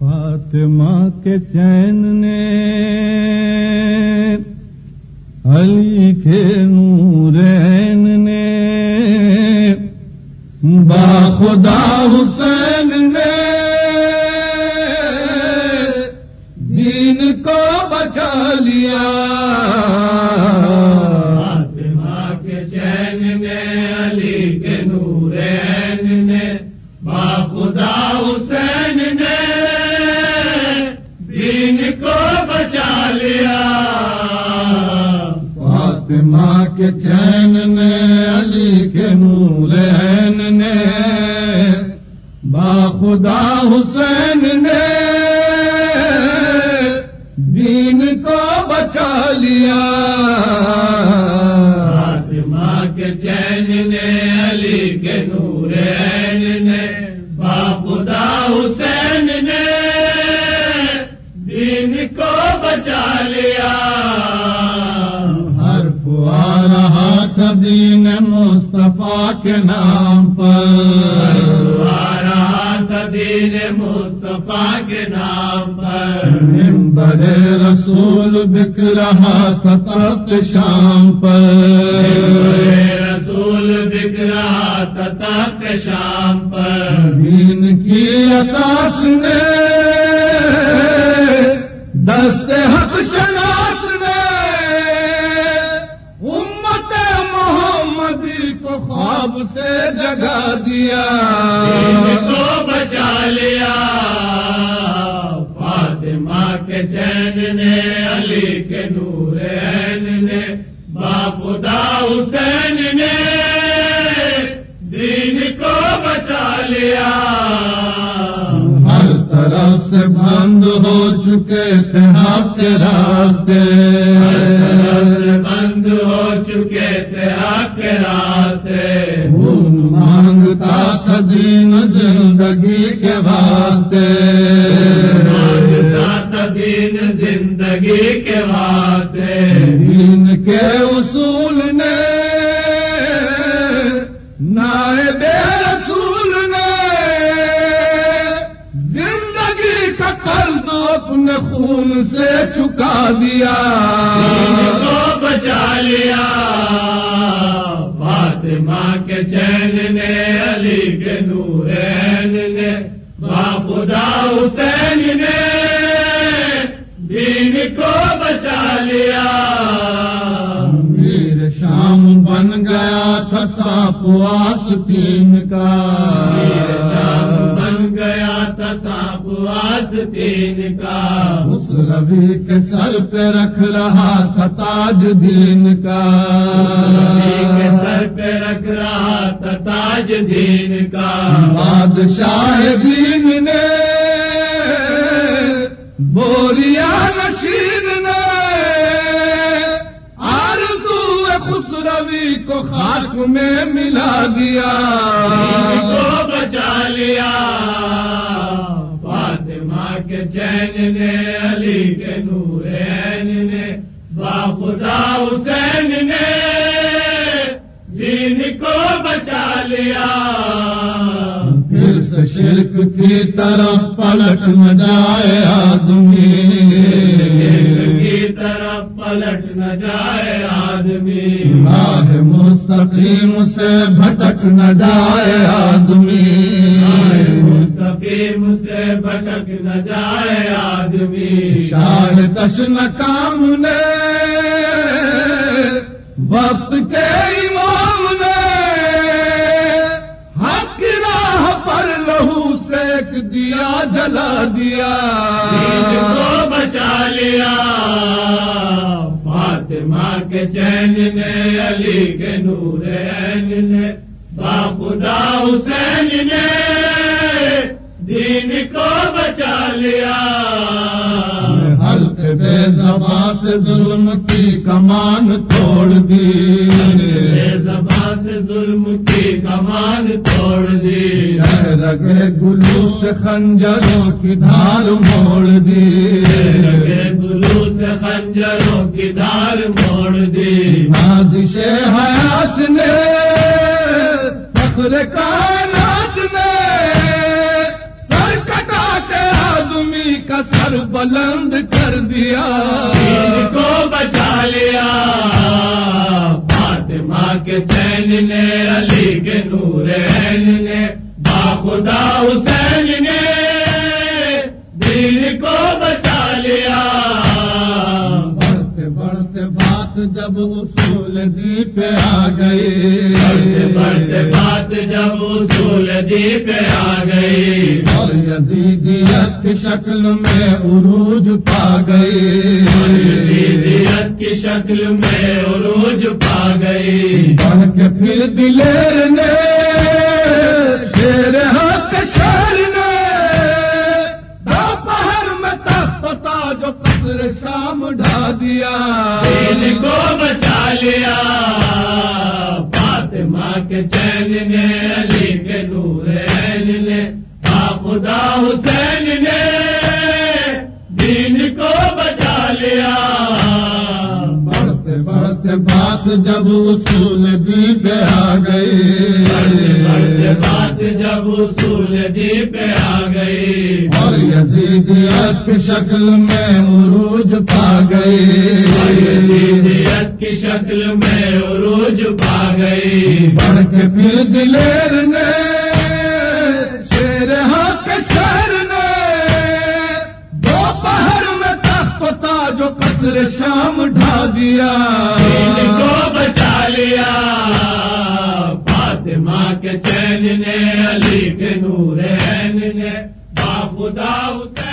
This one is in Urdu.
فاطمہ کے چین نے علی کے نورین نے با خدا حسین نے دین کو بچا لیا۔ فاطمہ فاطمہ کے چین نے، علی کے نورین نے، با خدا حسین نے دین کو بچا لیا۔ فاطمہ کے چین نے، علی کے نورین نے، با خدا حسین نے دین کو بچا لیا۔ دین مصطفیٰ کے نام پر۔ دین مصطفیٰ کے نام پر۔ ممبر رسول بک رہا تھا تخت شام پر۔ رسول بک رہا تھا تخت شام پر۔ دین کی اساس نے دست حق شناس خواب سے جگا دیا۔ کو بچا لیا۔ فاطمہ کے چین نے علی کے نورین نے باپدا حسین نے۔ دین کو بچا لیا۔ ہر طرف سے بند ہو چکے تھے آپ کے راستے۔ بند ہو چکے تھے آپ کے راستے۔ دین زندگی کے واسطے۔ دین زندگی کے واسطے۔ دین کے اصول نے نائب رسول نے زندگی کا قرض اپنے خون سے چکا دیا۔ کو بچا لیا۔ فاطمہ کے چین نے، علی کے نورین نے باپدا حسین نے دین کو بچا لیا۔ میر شام بن گیا تھا ساپ آستین کا۔ کا اس روی کے سر پہ رکھ رہا تھا تاج دین کا۔ کے سر پہ رکھ رہا تھا تاج دین کا۔ بادشاہ دین نے بوریا نشین نے خسروی کو خاک میں ملا دیا۔ کو بچا لیا۔ کے چین نے علی کے نورین نے باخدا حسین نے دین کو بچا لیا۔ پھر سے شرک کی طرف پلٹ نہ جائے آدمی۔ کی طرف پلٹ نہ جائے آدمی۔ راہ مستقیم سے بھٹک نہ جائے آدمی۔ مستقیم سے بھٹک نہ جائے آدمی۔ شاہ تشن کام نے وقت کے امام نے۔ حق راہ پر لہو سیک دیا جلا دیا۔ کو بچا لیا۔ فاطمہ کے چین نے علی کے نورین نے باخدا حسین نے۔ دین کو بچا لیا۔ حلق بے زباں سے ظلم کی کمان توڑ دی۔ بے زبان سے ظلم کی کمان توڑ دی۔ شہر کے گلو سے خنجروں کی دھار موڑ دی۔ گلو سے خنجروں کی دار موڑ دی۔ نازش حیات نے فخر کائنات سر بلند کر دیا۔ کو بچا لیا۔ فاطمہ کے چین نے، علی کے نور عین نے، باخدا حسین نے۔ دل کو بچا بات جب اصول دی پہ آ گئی۔ بڑھتے بات جب اصول دی پہ آ گئی۔ اور یزیدیت کی شکل میں عروج پا گئی۔ دیدیت کی شکل میں عروج پا گئی۔ بڑھ کے پھر دلیر نے شام ڈھا دیا۔ دین کو بچا لیا۔ فاطمہ کے چین نے علی کے نور عین نے خدا حسین نے دین کو بچا لیا۔ بڑھتے بات جب اصول دی پہ آ گئی۔ بات جب اصول دی پہ آ گئی۔ اور یزیدیت کی شکل میں عروج پا گئی۔ دیدیت کی شکل میں عروج پا گئی۔ بڑھ کے پھر دلیر کے نے علی کے نور عین نے باخدا حسین